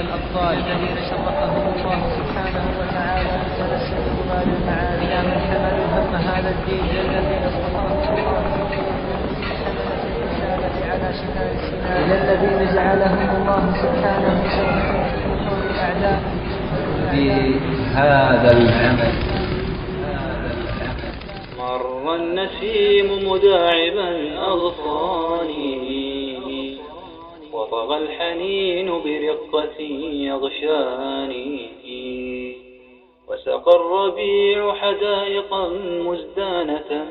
الأبطال الذين شرفهم الله سبحانه وتعالى جبال المعالي يا من حملوا هم هذا الدين الذين اصطفاهم الله. على شفاء السنان إلى الذين جعلهم الله سبحانه في الأعداء بهذا العمل مر النسيم مداعبا أغصاني وطغى الحنين برقة يغشاني. وسقى الربيع حدائقا مزدانة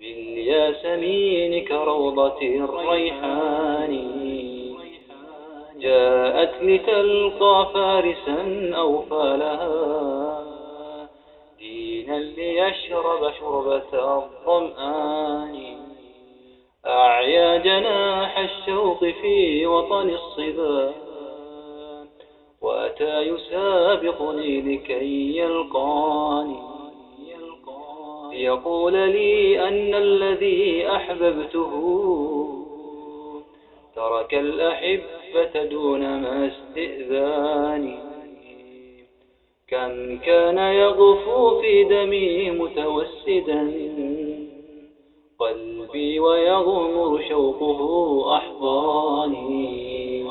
بالياسمين كروضة الريحان. جاءت لتلقى فارسا أوفى لها دينا ليشرب شربة الظمآن. أعيا جناح الشوق في وطن الصبا وأتى يسابقني لكي يلقاني. يقول لي أن الذي أحببته ترك الأحبة دون ما استئذاني. كم كان يغفو في دمي متوسدا قلبي ويغمر شوقه أحضاني.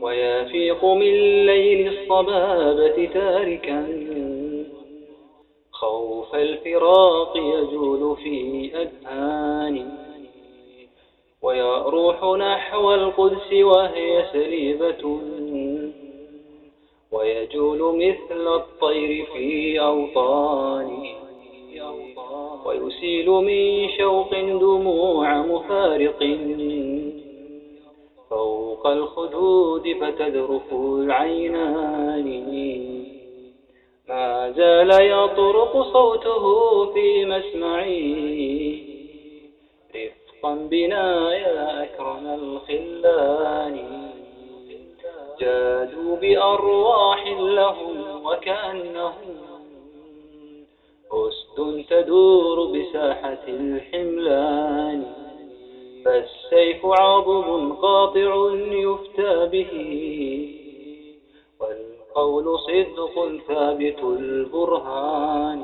ويفيق من ليل الصبابة تاركا. خوف الفراق يجول في أذهاني. ويروح نحو القدس وهي سليبة ويجول مثل الطير في أوطاني. ويسيل من شوق دموع مفارق فوق الخدود فتذرف العينان. ما زال يطرق صوته في مسمعي. رفقا بنا يا أكرم الخلان. جادوا بأرواح لهم وكأنهم تدور بساحة الحملان فالسيف عضب قاطع يفتى به والقول صدق ثابت البرهان.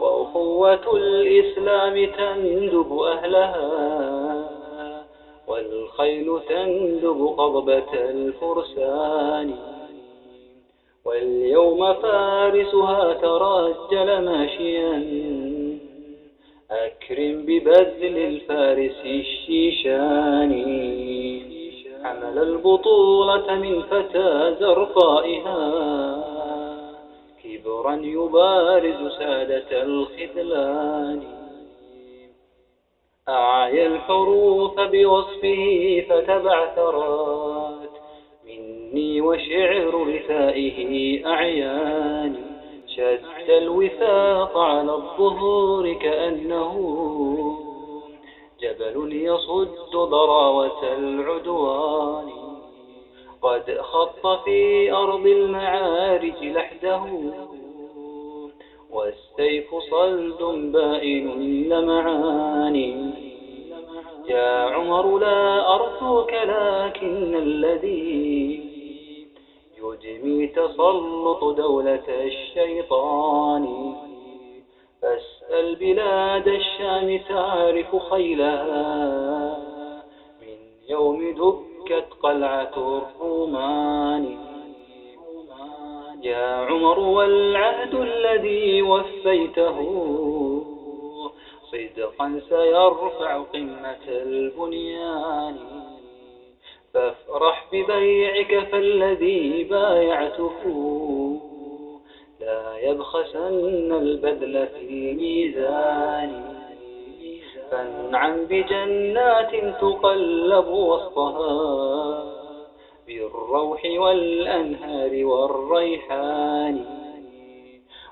وأخوة الإسلام تندب أهلها والخيل تندب قضبة الفرسان. واليوم فارسها ترجل ماشيا. أكرم ببذل الفارس الشيشان. حمل البطولة من فتى زرقائها. كبرا يبارز سادة الخذلان. أعيا الحروف بوصفه فتبعثرات مني وشعر رثائه أعياني شد الوثاق على الظهور كأنه جبل يصد ضراوة العدوان. قد خط في أرض المعارج لحده والسيف صلد بائن لمعاني يا عمر لا أرثوك لكن الذي يدمي تسلط دولة الشيطان. فاسأل بلاد الشام تعرف خيلها من يوم دكت قلعة الرومان يا عمر والعهد الذي وفيته. صدقا سيرفع قمة البنيان. ببيعك فالذي بايعته. لا يبخسن البذل في ميزاني. فانعم بجنات تقلب وسطها. بالروح والأنهار والريحان.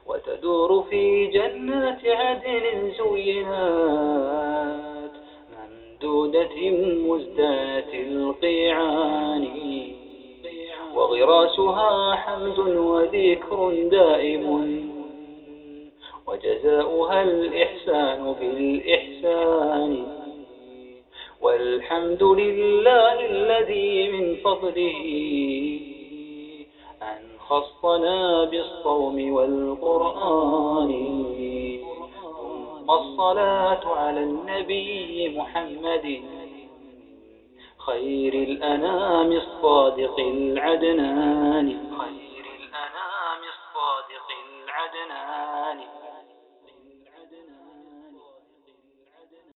وتدور في جنات عدن زينات. ممدودة مزدات القيعان. وغراسها حمد وذكر دائم. وجزاؤها الإحسان بالإحسان. والحمد لله الذي من فضله أن خصنا بالصوم والقرآن. ثم الصلاة على النبي محمد. خير الأنام الصادق العدنان.